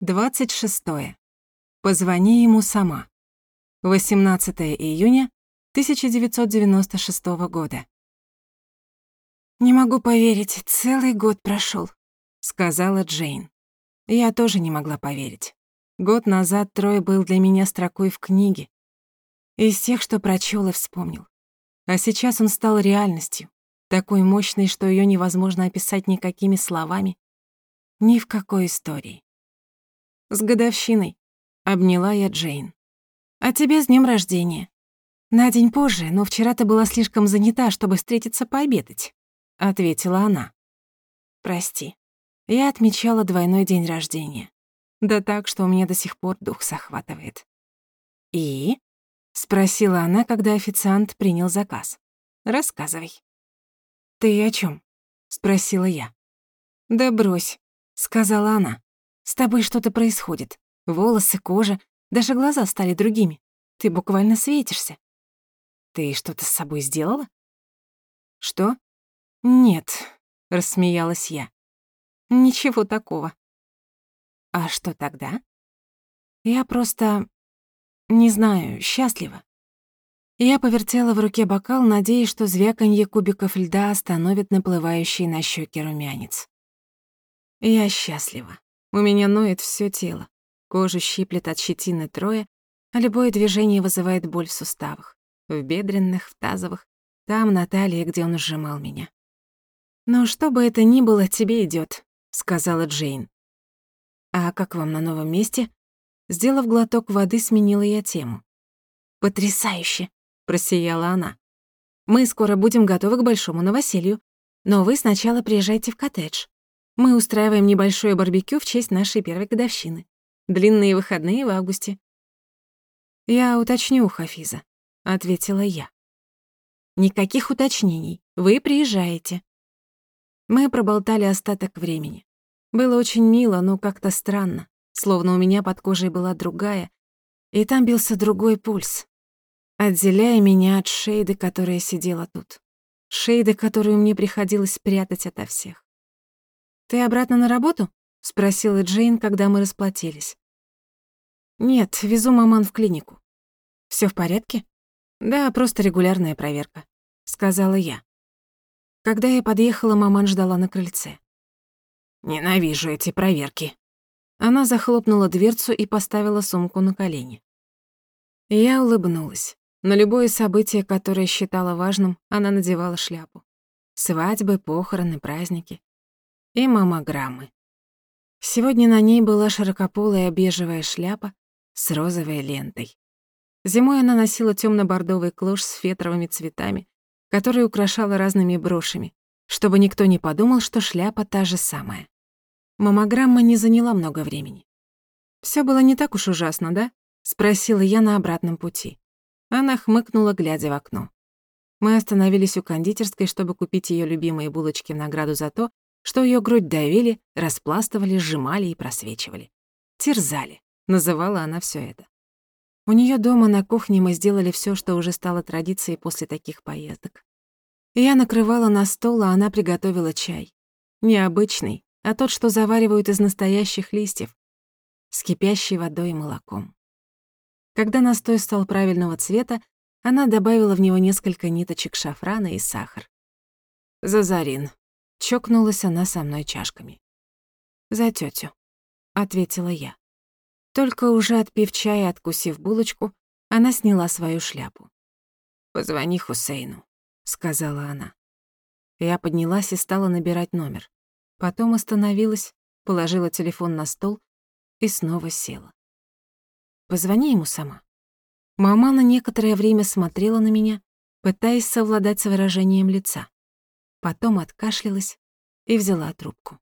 26. Позвони ему сама. 18 июня 1996 года. «Не могу поверить, целый год прошёл», — сказала Джейн. Я тоже не могла поверить. Год назад Трой был для меня строкой в книге. Из тех, что прочёл и вспомнил. А сейчас он стал реальностью, такой мощной, что её невозможно описать никакими словами, ни в какой истории. «С годовщиной», — обняла я Джейн. «А тебе с днем рождения. На день позже, но вчера ты была слишком занята, чтобы встретиться пообедать», — ответила она. «Прости. Я отмечала двойной день рождения. Да так, что у меня до сих пор дух захватывает». «И?» — спросила она, когда официант принял заказ. «Рассказывай». «Ты о чём?» — спросила я. «Да брось», — сказала она. С тобой что-то происходит. Волосы, кожа, даже глаза стали другими. Ты буквально светишься. Ты что-то с собой сделала? Что? Нет, рассмеялась я. Ничего такого. А что тогда? Я просто... Не знаю, счастлива. Я повертела в руке бокал, надеясь, что звяканье кубиков льда остановит наплывающий на щеки румянец. Я счастлива. У меня ноет всё тело. Кожу щиплет от щетины трое, а любое движение вызывает боль в суставах. В бедренных, в тазовых, там, на талии, где он сжимал меня. «Но что бы это ни было, тебе идёт», — сказала Джейн. «А как вам на новом месте?» Сделав глоток воды, сменила я тему. «Потрясающе!» — просияла она. «Мы скоро будем готовы к большому новоселью, но вы сначала приезжайте в коттедж. Мы устраиваем небольшое барбекю в честь нашей первой годовщины. Длинные выходные в августе. Я уточню у Хафиза, ответила я. Никаких уточнений. Вы приезжаете. Мы проболтали остаток времени. Было очень мило, но как-то странно, словно у меня под кожей была другая, и там бился другой пульс, отделяя меня от Шейды, которая сидела тут. Шейды, которую мне приходилось прятать ото всех. «Ты обратно на работу?» — спросила Джейн, когда мы расплатились. «Нет, везу маман в клинику». Всё в порядке?» «Да, просто регулярная проверка», — сказала я. Когда я подъехала, маман ждала на крыльце. «Ненавижу эти проверки». Она захлопнула дверцу и поставила сумку на колени. Я улыбнулась. На любое событие, которое считала важным, она надевала шляпу. Свадьбы, похороны, праздники и маммограммы. Сегодня на ней была широкополая бежевая шляпа с розовой лентой. Зимой она носила тёмно-бордовый клош с фетровыми цветами, который украшала разными брошами, чтобы никто не подумал, что шляпа та же самая. Маммограмма не заняла много времени. «Всё было не так уж ужасно, да?» — спросила я на обратном пути. Она хмыкнула, глядя в окно. Мы остановились у кондитерской, чтобы купить её любимые булочки в награду за то, что ее грудь давили, распластывали, сжимали и просвечивали. Терзали, называла она все это. У нее дома на кухне мы сделали все, что уже стало традицией после таких поездок. Я накрывала на стол, а она приготовила чай. Необычный, а тот, что заваривают из настоящих листьев, с кипящей водой и молоком. Когда настой стал правильного цвета, она добавила в него несколько ниточек шафрана и сахар. «Зазарин», Чокнулась она со мной чашками. «За тётю», — ответила я. Только уже отпив чая и откусив булочку, она сняла свою шляпу. «Позвони Хусейну», — сказала она. Я поднялась и стала набирать номер. Потом остановилась, положила телефон на стол и снова села. «Позвони ему сама». Мама на некоторое время смотрела на меня, пытаясь совладать с выражением лица потом откашлялась и взяла трубку.